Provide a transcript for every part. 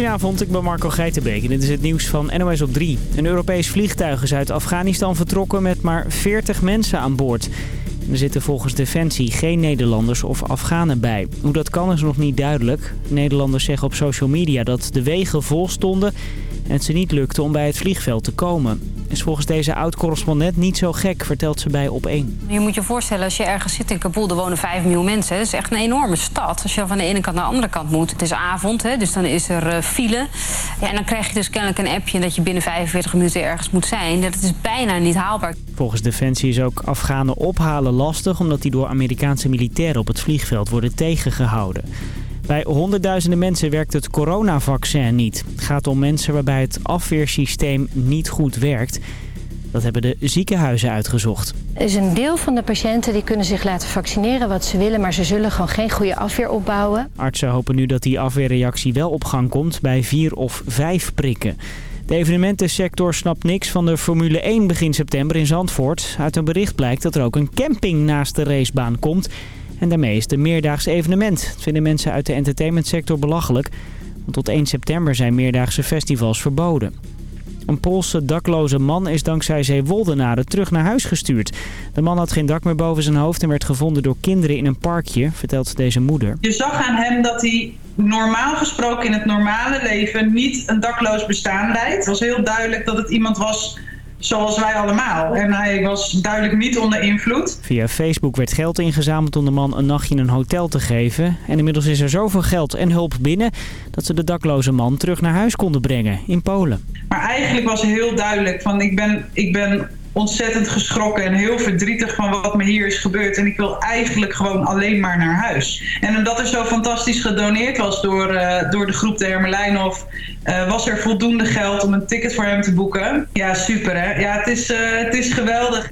Goedenavond, ik ben Marco Geitenbeek en dit is het nieuws van NOS op 3. Een Europees vliegtuig is uit Afghanistan vertrokken met maar 40 mensen aan boord. Er zitten volgens Defensie geen Nederlanders of Afghanen bij. Hoe dat kan is nog niet duidelijk. Nederlanders zeggen op social media dat de wegen vol stonden en het ze niet lukte om bij het vliegveld te komen. Is volgens deze oud-correspondent niet zo gek, vertelt ze bij Op1. Je moet je voorstellen, als je ergens zit in Kabul, er wonen 5 miljoen mensen. Dat is echt een enorme stad. Als je van de ene kant naar de andere kant moet. Het is avond, hè, dus dan is er uh, file. Ja, en dan krijg je dus kennelijk een appje dat je binnen 45 minuten ergens moet zijn. Dat is bijna niet haalbaar. Volgens Defensie is ook Afghanen ophalen lastig... omdat die door Amerikaanse militairen op het vliegveld worden tegengehouden. Bij honderdduizenden mensen werkt het coronavaccin niet. Het gaat om mensen waarbij het afweersysteem niet goed werkt. Dat hebben de ziekenhuizen uitgezocht. Er is een deel van de patiënten die kunnen zich laten vaccineren wat ze willen... maar ze zullen gewoon geen goede afweer opbouwen. Artsen hopen nu dat die afweerreactie wel op gang komt bij vier of vijf prikken. De evenementensector snapt niks van de Formule 1 begin september in Zandvoort. Uit een bericht blijkt dat er ook een camping naast de racebaan komt... En daarmee is het een evenement. Dat vinden mensen uit de entertainmentsector belachelijk. Want tot 1 september zijn meerdaagse festivals verboden. Een Poolse dakloze man is dankzij zeewoldenaren terug naar huis gestuurd. De man had geen dak meer boven zijn hoofd en werd gevonden door kinderen in een parkje, vertelt deze moeder. Je zag aan hem dat hij normaal gesproken in het normale leven niet een dakloos bestaan leidt. Het was heel duidelijk dat het iemand was zoals wij allemaal. En hij was duidelijk niet onder invloed. Via Facebook werd geld ingezameld om de man een nachtje in een hotel te geven. En inmiddels is er zoveel geld en hulp binnen... dat ze de dakloze man terug naar huis konden brengen in Polen. Maar eigenlijk was heel duidelijk van ik ben, ik ben ontzettend geschrokken en heel verdrietig van wat me hier is gebeurd. En ik wil eigenlijk gewoon alleen maar naar huis. En omdat er zo fantastisch gedoneerd was door, uh, door de groep de Hermelijnhof... Uh, was er voldoende geld om een ticket voor hem te boeken. Ja, super hè. Ja, het is, uh, het is geweldig.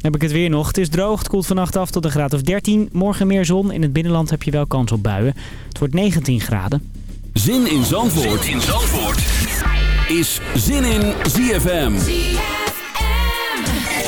Heb ik het weer nog. Het is droog. Het koelt vannacht af tot een graad of 13. Morgen meer zon. In het binnenland heb je wel kans op buien. Het wordt 19 graden. Zin in Zandvoort, zin in Zandvoort. is Zin in ZFM.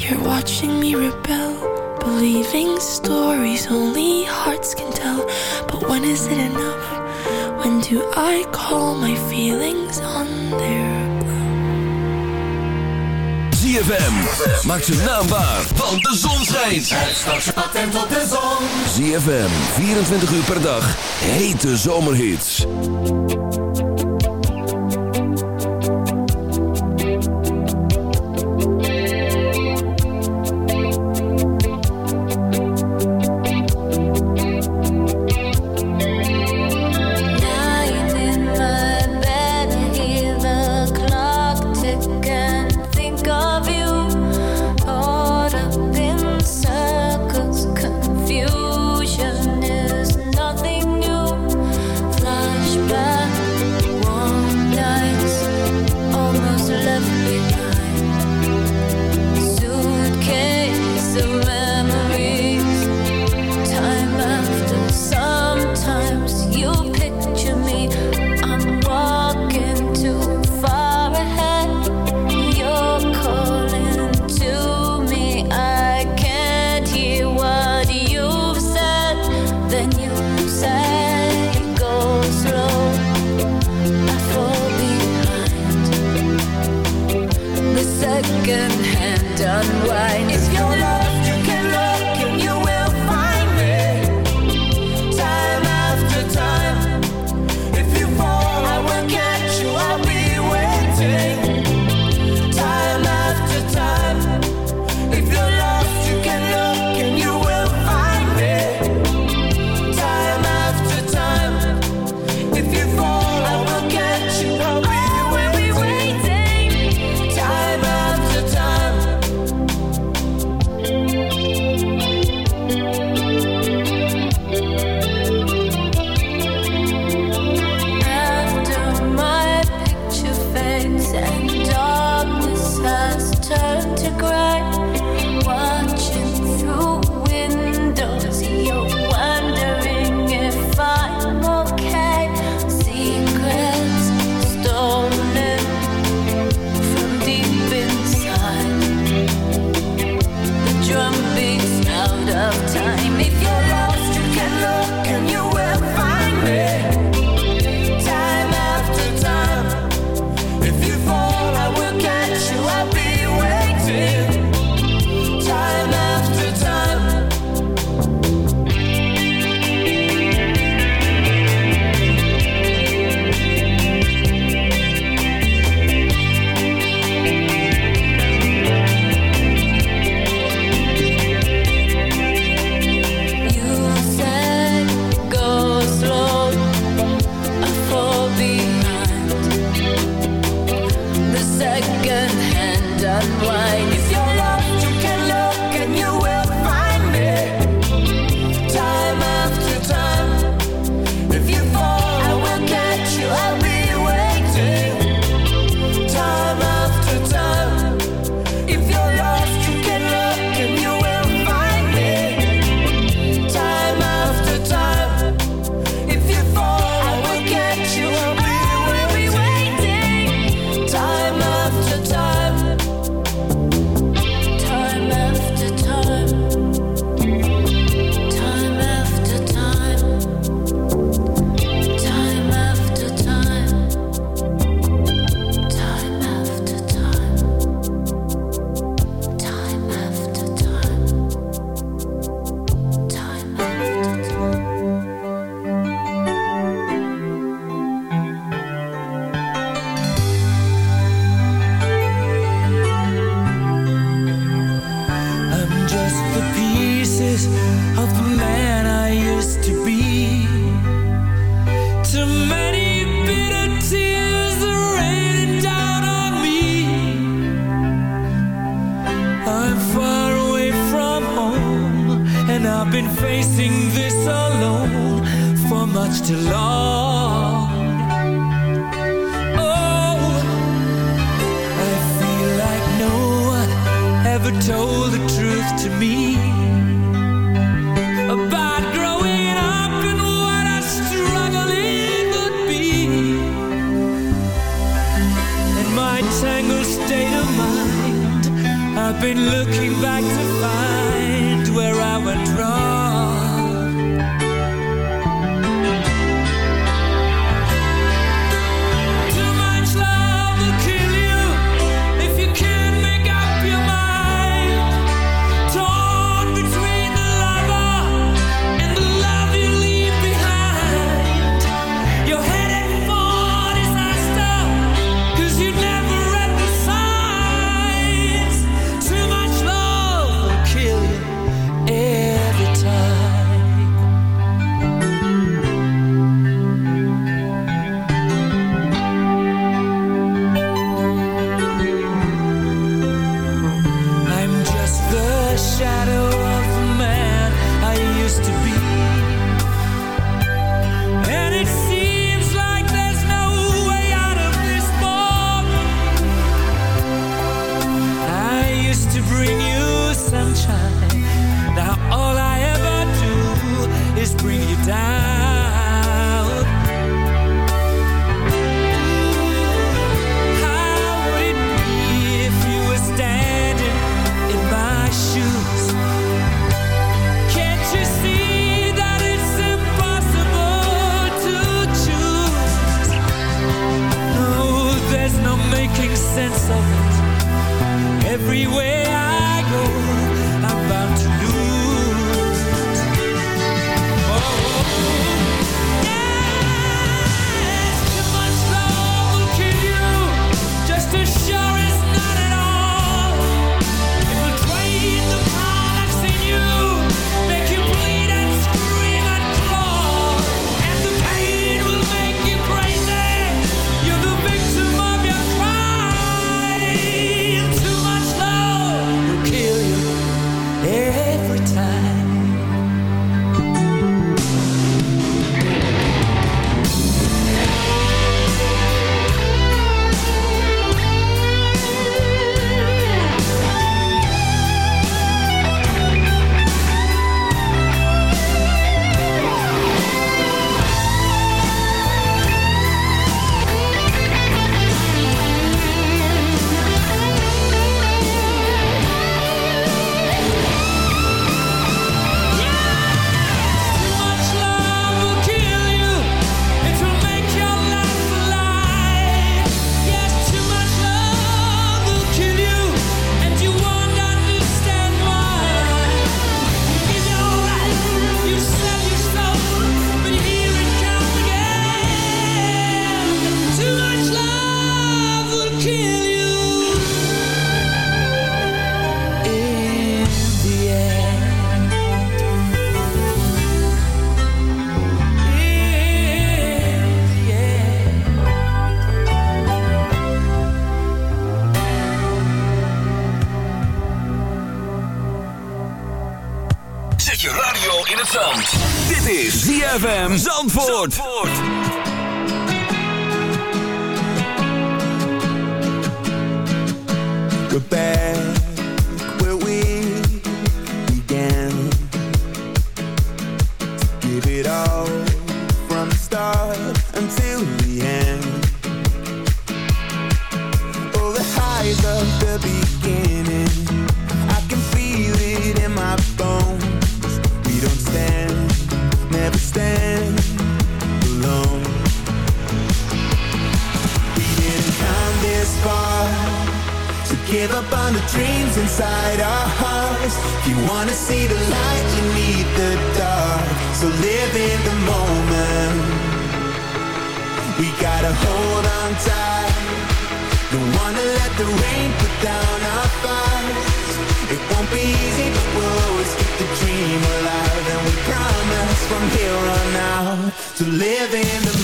You're watching me rebel, believing stories only hearts can tell. But when is it enough? When do I call my feelings on their bluff? ZFM, maak ze naambaar, want de zon schijnt. Het staat patent op de zon. ZFM, 24 uur per dag, hete zomerhits.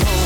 home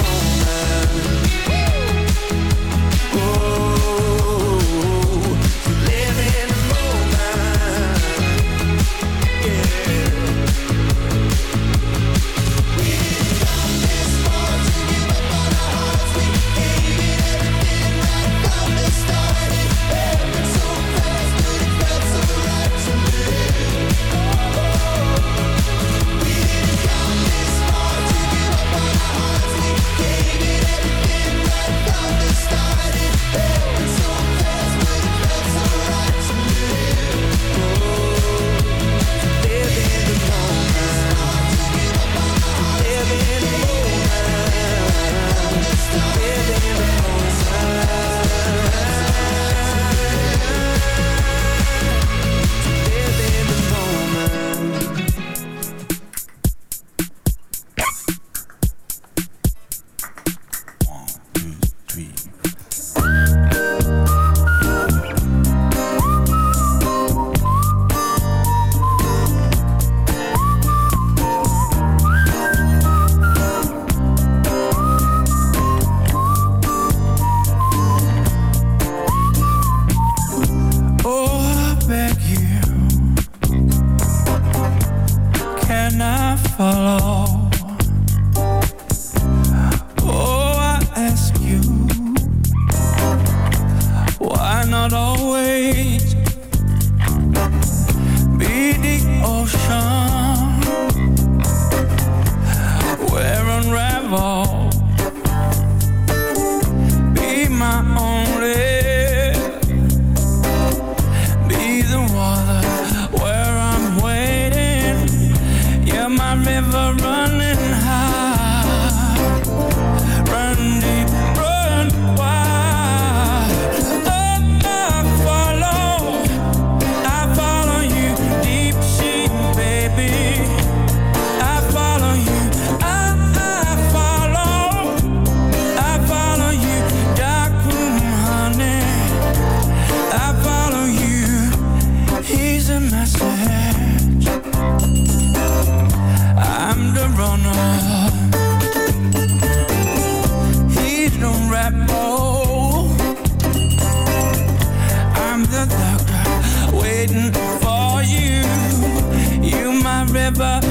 never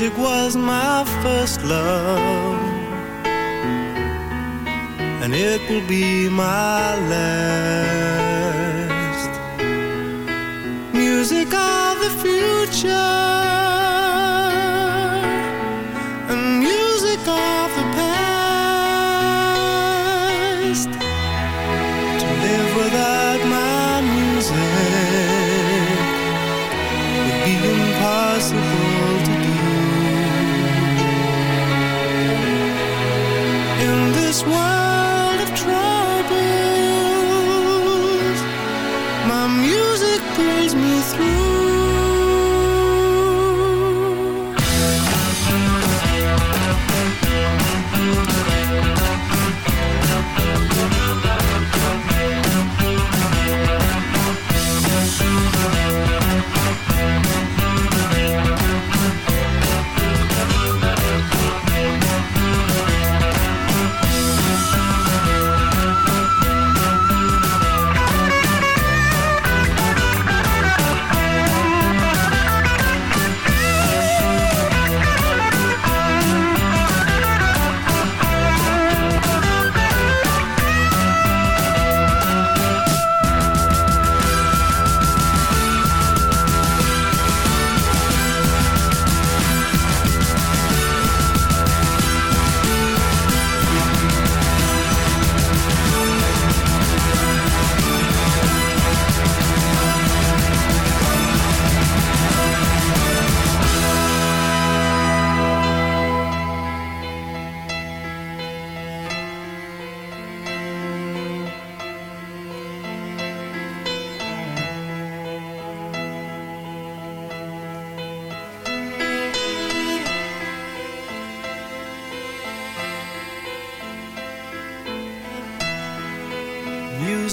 music was my first love. And it will be my last. Music of the future. And music of the past. To live without one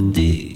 Mijn ogen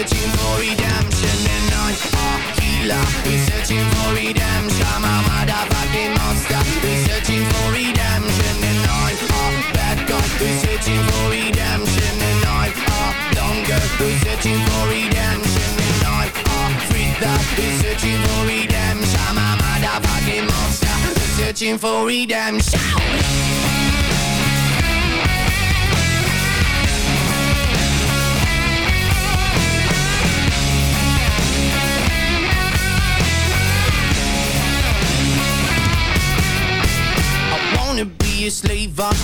Searching for redemption And I'm a healer who's searching for redemption. I'm a motherfucking monster. Who's searching for redemption And I'm a bad guy. Who's searching for redemption And I'm a dumb who's searching for redemption And I'm Africa, who's searching for redemption. I'm a motherfucking monster, who's searching for redemption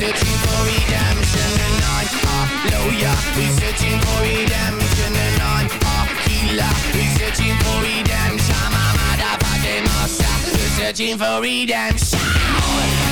devil, researching for redemption And I'm a lawyer, researching for redemption And I'm a healer, researching for redemption. I'm a motherfucking monster, researching for redemption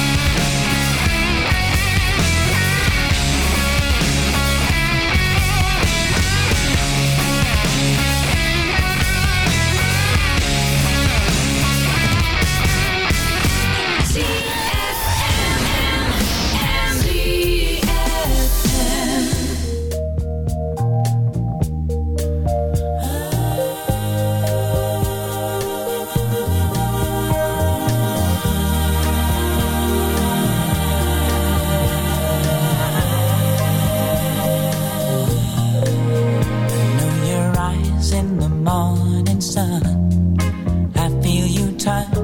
morning sun. I feel you touch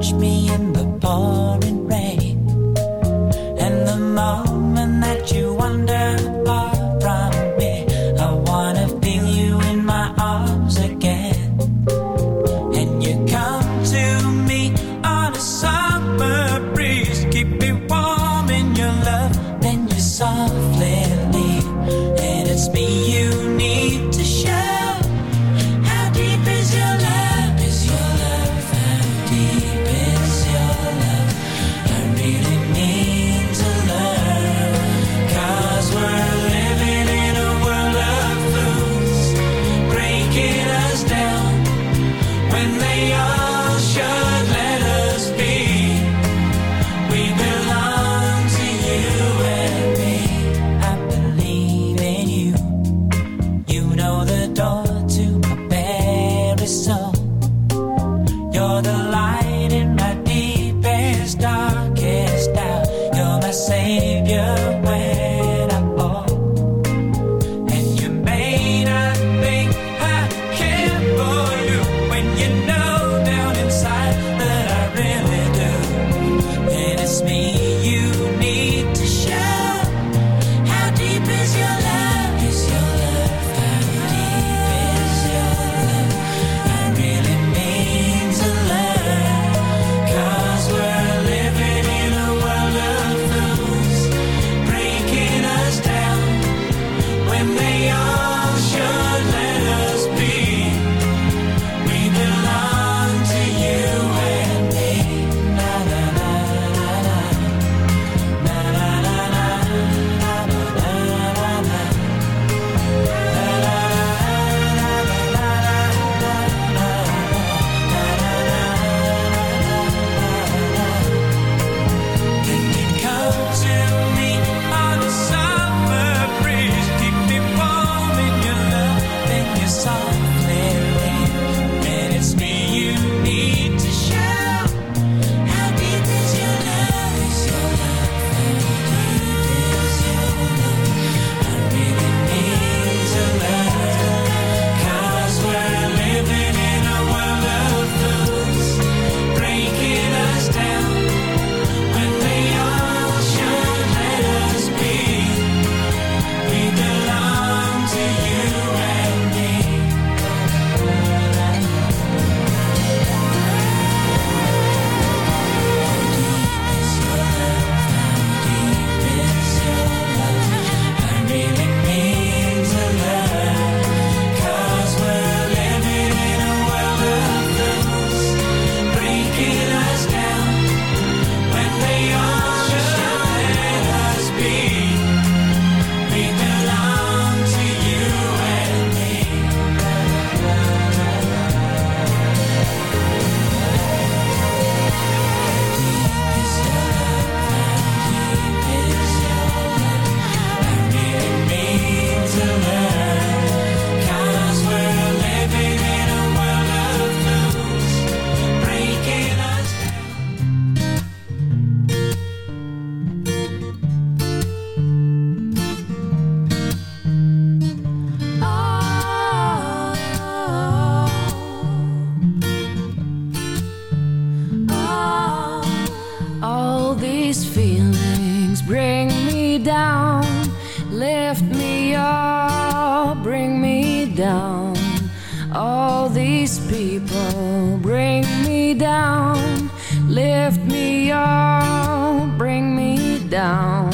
Lift me up, bring me down.